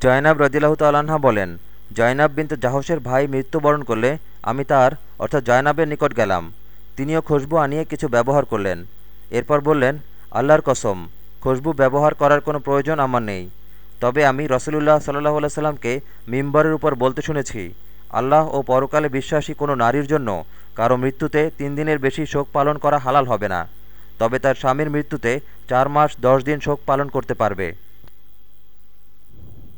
জয়নাব রদিল্লাহ তাল্লাহা বলেন, জয়নাব বিনতে জাহসের ভাই মৃত্যুবরণ করলে আমি তার, অর্থাৎ জয়নাবের নিকট গেলাম। তিনিও খুশবু আনিয়ে কিছু ব্যবহার করলেন। এরপর বললেন, আল্লাহর কসম, খুশবু ব্যবহার করার কোনো প্রয়োজন আমার নেই। তবে আমি রসুলুল্লাহ সাল্লাহ সাল্লামকে মিম্বরের উপর বলতে শুনেছি, আল্লাহ ও পরকালে বিশ্বাসী কোনো নারীর জন্য কারও মৃত্যুতে তিন দিনের বেশি শোক পালন করা হালাল হবে না। তবে তার স্বামীর মৃত্যুতে চার মাস দশ দিন শোক পালন করতে পারবে।